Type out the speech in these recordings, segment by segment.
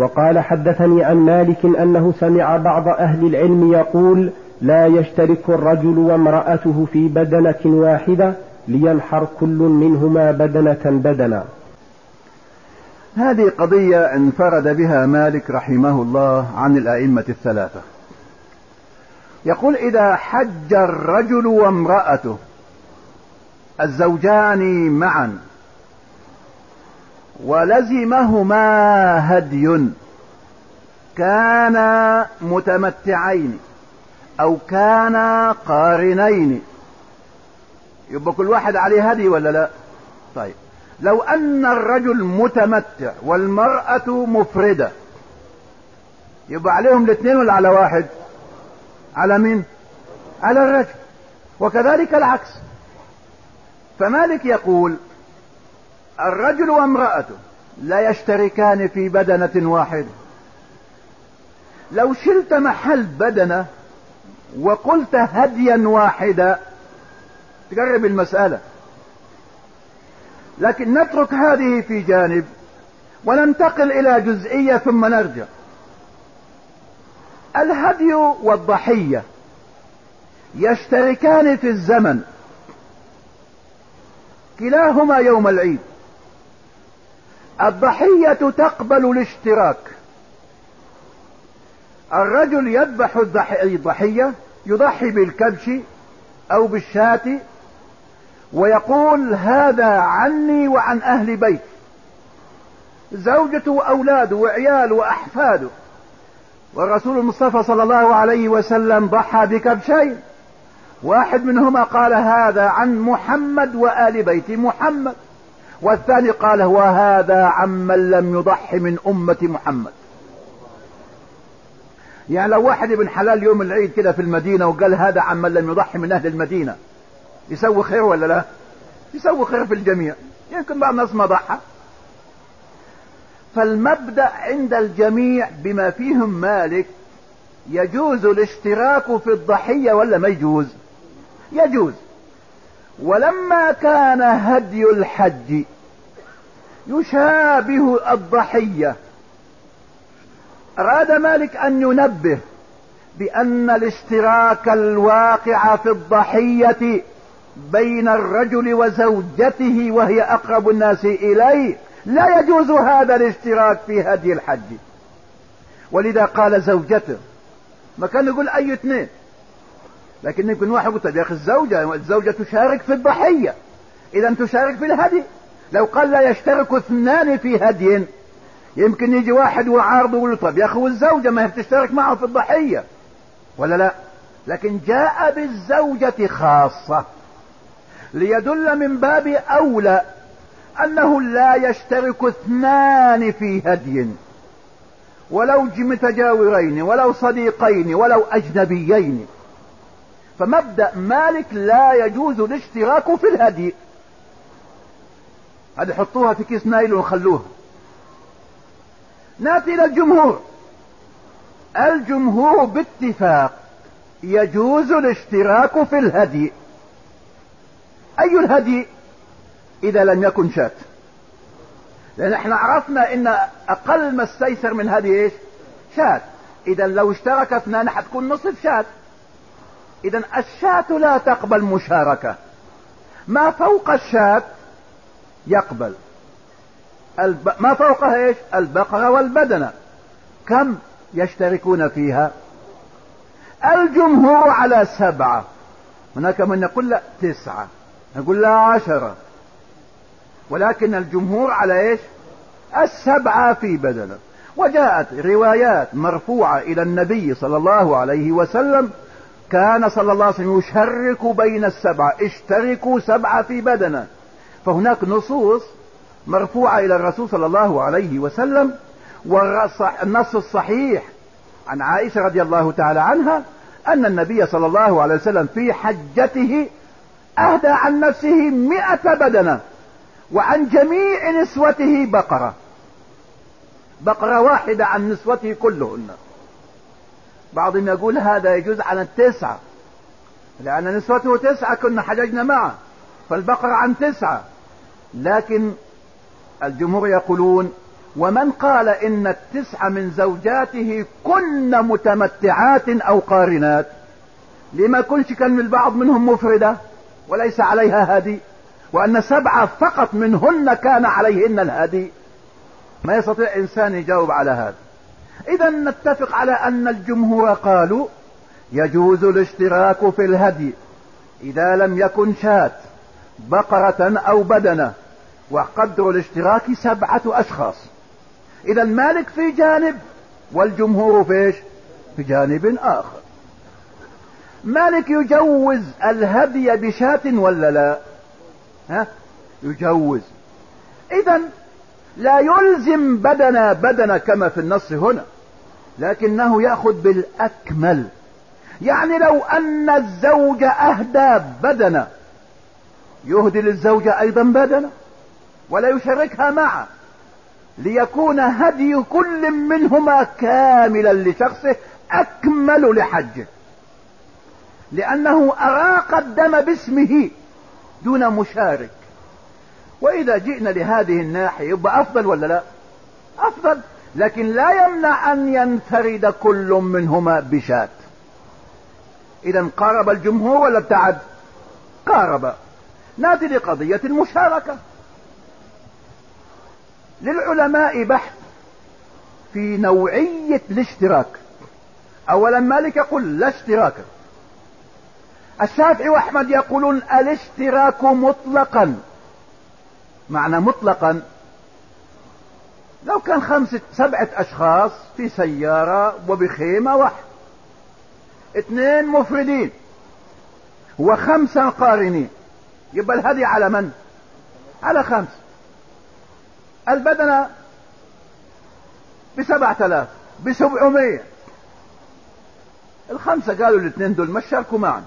وقال حدثني عن مالك أنه سمع بعض أهل العلم يقول لا يشترك الرجل وامرأته في بدنة واحدة لينحر كل منهما بدنة بدنا. هذه قضية انفرد بها مالك رحمه الله عن الأئمة الثلاثة. يقول إذا حج الرجل وامرأته الزوجان معا ولزمهما هدي. كانا متمتعين أو كانا قارنين. يبقى كل واحد عليه هدي ولا لا؟ طيب. لو أن الرجل متمتع والمرأة مفردة يبقى عليهم الاثنين ولا على واحد؟ على مين؟ على الرجل. وكذلك العكس. فمالك يقول الرجل وامرأته لا يشتركان في بدنة واحدة. لو شلت محل بدنة وقلت هديا واحدا تقرب المسألة. لكن نترك هذه في جانب وننتقل إلى جزئية ثم نرجع. الهدي والضحية يشتركان في الزمن كلاهما يوم العيد. الضحية تقبل الاشتراك. الرجل يذبح الضحية يضحي بالكبش أو بالشاة ويقول هذا عني وعن أهل بيت. زوجته وأولاده وعياله وأحفاده. والرسول المصطفى صلى الله عليه وسلم ضحى بكبشين. واحد منهما قال هذا عن محمد وآل بيت محمد. والثاني قال وهذا عمن لم يضحي من أمة محمد. يعني لو واحد ابن حلال يوم العيد كده في المدينة وقال هذا عمن لم يضحي من أهل المدينة يسوي خير ولا لا؟ يسوي خير في الجميع. يمكن بعض الناس ما ضحى. فالمبدأ عند الجميع بما فيهم مالك يجوز الاشتراك في الضحية ولا ما يجوز؟ يجوز. ولما كان هدي الحج يشابه الضحية. أراد مالك أن ينبه بأن الاشتراك الواقع في الضحية بين الرجل وزوجته وهي أقرب الناس إليه لا يجوز هذا الاشتراك في هدي الحج. ولذا قال زوجته ما كان يقول أي اثنين لكن يمكن واحد يقول طيب يا أخي الزوجة الزوجة تشارك في الضحية. إذا تشارك في الهدي. لو قال لا يشترك اثنان في هدي يمكن يجي واحد وعارض ويقول طيب يا أخي والزوجة ما هي بتشترك معه في الضحية. ولا لا؟ لكن جاء بالزوجة خاصة ليدل من باب أولى أنه لا يشترك اثنان في هدي. ولو متجاورين ولو صديقين ولو أجنبيين. فمبدأ مالك لا يجوز الاشتراك في الهدي. هذه حطوها في كيس نايل وخلوها. نأتي إلى الجمهور. الجمهور باتفاق. يجوز الاشتراك في الهدي. أي الهدي؟ إذا لم يكن شات لأن إحنا عرفنا إن أقل ما استيسر من هذه إيش؟ شات إذا لو اشترك اثنان حتكون نصف شات إذا الشاة لا تقبل مشاركة. ما فوق الشاة يقبل. الب... ما فوقها إيش؟ البقرة والبدنة. كم يشتركون فيها؟ الجمهور على سبعة. هناك من يقول لا تسعة. نقول لا عشرة. ولكن الجمهور على إيش؟ السبعة في بدنة. وجاءت روايات مرفوعة إلى النبي صلى الله عليه وسلم. كان صلى الله عليه وسلم يشرك بين السبعة. اشتركوا سبعة في بدنة. فهناك نصوص مرفوعة إلى الرسول صلى الله عليه وسلم والنص الصحيح عن عائشة رضي الله تعالى عنها أن النبي صلى الله عليه وسلم في حجته أهدى عن نفسه مئة بدنة وعن جميع نسوته بقرة. بقرة واحدة عن نسوته كلهن. بعضهم يقول هذا يجوز على التسعة لأن نسوته تسعة كنا حججنا معه فالبقرة عن تسعة. لكن الجمهور يقولون ومن قال إن التسع من زوجاته كن متمتعات أو قارنات لما كنش كان البعض منهم مفردة وليس عليها هدي وأن سبعة فقط منهن كان عليهن الهدي ما يستطيع إنسان يجاوب على هذا. إذا نتفق على أن الجمهور قالوا يجوز الاشتراك في الهدي إذا لم يكن شاة بقرة أو بدنة. وقدر الاشتراك سبعة أشخاص. إذا مالك في جانب والجمهور في إيش؟ في جانب آخر. مالك يجوز الهدي بشاة ولا لا؟ ها؟ يجوز. إذا لا يلزم بدنا بدنا كما في النص هنا لكنه يأخذ بالأكمل. يعني لو أن الزوج أهدى بدنا يهدي للزوجة أيضا بدنا. ولا يشاركها معه. ليكون هدي كل منهما كاملا لشخصه أكمل لحجه. لأنه أراق الدم باسمه دون مشارك. وإذا جئنا لهذه الناحية يبقى أفضل ولا لا؟ أفضل. لكن لا يمنع أن ينفرد كل منهما بشات اذا قارب الجمهور ولا ابتعد؟ قارب. نأتي لقضية المشاركة. للعلماء بحث في نوعية الاشتراك. اولا مالك يقول لا اشتراك. الشافعي وأحمد يقولون الاشتراك مطلقا. معنى مطلقا لو كان خمسة سبعة أشخاص في سيارة وبخيمة واحد اثنين مفردين وخمسة قارنين. يبقى الهدي على من؟ على خمس البدنة بسبعة آلاف بسبعمية. الخمسة قالوا الاثنين دول ما شاركوا معنا.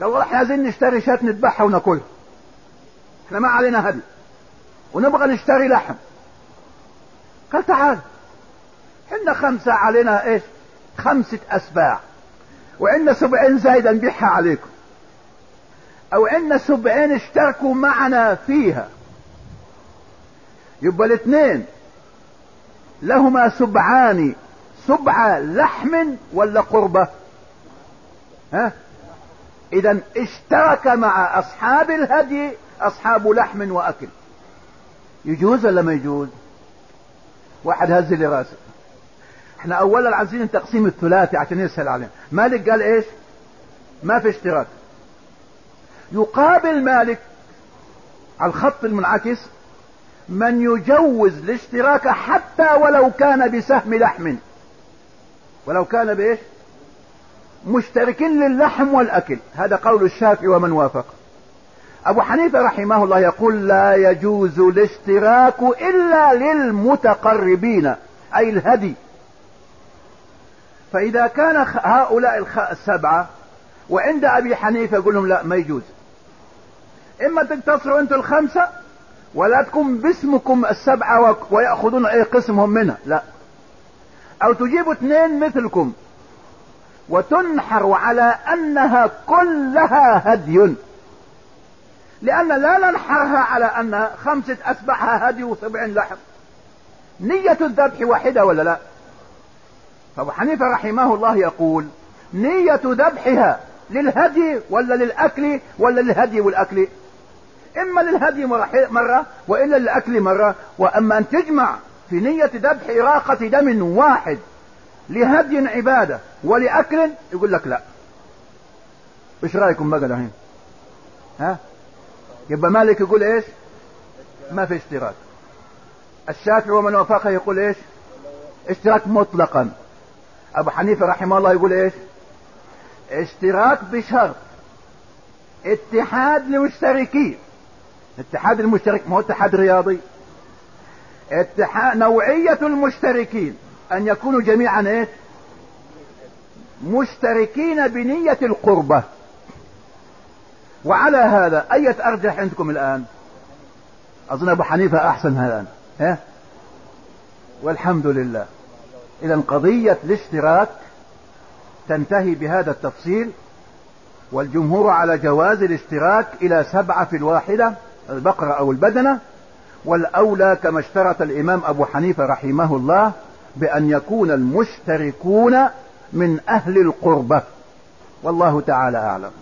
قالوا إحنا عايزين نشتري شات نذبحها وناكلها. إحنا ما علينا هدي. ونبغى نشتري لحم. قال تعال. حنا خمسة علينا إيش؟ خمسة أسباع. وعندنا سبعين زايدة نبيعها عليكم. أو عندنا سبعين اشتركوا معنا فيها. يبقى الاثنين. لهما سبعان. سبعة لحم ولا قربة؟ ها؟ اذا اشترك مع أصحاب الهدي أصحاب لحم وأكل. يجوز ولا ما يجوز؟ واحد هز لي راسه. إحنا اولا عايزين التقسيم الثلاثي عشان يسهل علينا. مالك قال إيش؟ ما في اشتراك. يقابل مالك على الخط المنعكس من يجوز الاشتراك حتى ولو كان بسهم لحم. ولو كان بإيش؟ مشتركين للحم والأكل. هذا قول الشافعي ومن وافق. أبو حنيفة رحمه الله يقول لا يجوز الاشتراك إلا للمتقربين أي الهدي. فإذا كان هؤلاء السبعة وعند أبي حنيفة يقول لهم لا ما يجوز. إما تقتصروا أنتم الخمسة ولا تكون باسمكم السبعة ويأخذون أي قسمهم منها. لا. أو تجيبوا اثنين مثلكم وتنحر على أنها كلها هدي. لأن لا ننحرها على انها خمسة اسبحها هدي وسبعين لحم. نية الذبح واحدة ولا لا؟ فأبو حنيفة رحمه الله يقول نية ذبحها للهدي ولا للأكل ولا للهدي والأكل؟ إما للهدي مرة وإلا للأكل مرة. وأما أن تجمع في نية ذبح إراقة دم واحد لهدي عبادة ولأكل يقول لك لا. إيش رأيكم بقى الحين؟ ها؟ يبقى مالك يقول إيش؟ ما في اشتراك. الشافعي ومن وافقه يقول إيش؟ اشتراك مطلقا. أبو حنيفة رحمه الله يقول إيش؟ اشتراك بشرط اتحاد لمشتركين اتحاد المشترك ما هو اتحاد رياضي. اتحاد نوعية المشتركين أن يكونوا جميعا إيش؟ مشتركين بنية القربة. وعلى هذا اية أرجح عندكم الآن؟ أظن أبو حنيفة أحسن الآن ها؟ والحمد لله. اذا قضية الاشتراك تنتهي بهذا التفصيل والجمهور على جواز الاشتراك إلى سبعة في الواحدة. البقرة أو البدنة والأولى كما اشترط الإمام أبو حنيفة رحمه الله بأن يكون المشتركون من أهل القربة. والله تعالى أعلم.